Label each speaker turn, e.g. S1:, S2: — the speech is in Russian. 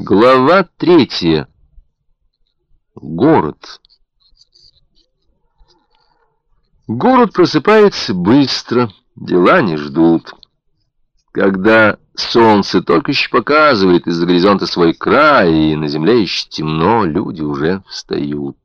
S1: Глава третья. Город. Город просыпается быстро, дела не ждут. Когда солнце только еще показывает из-за горизонта свой край, и на земле еще темно, люди уже встают.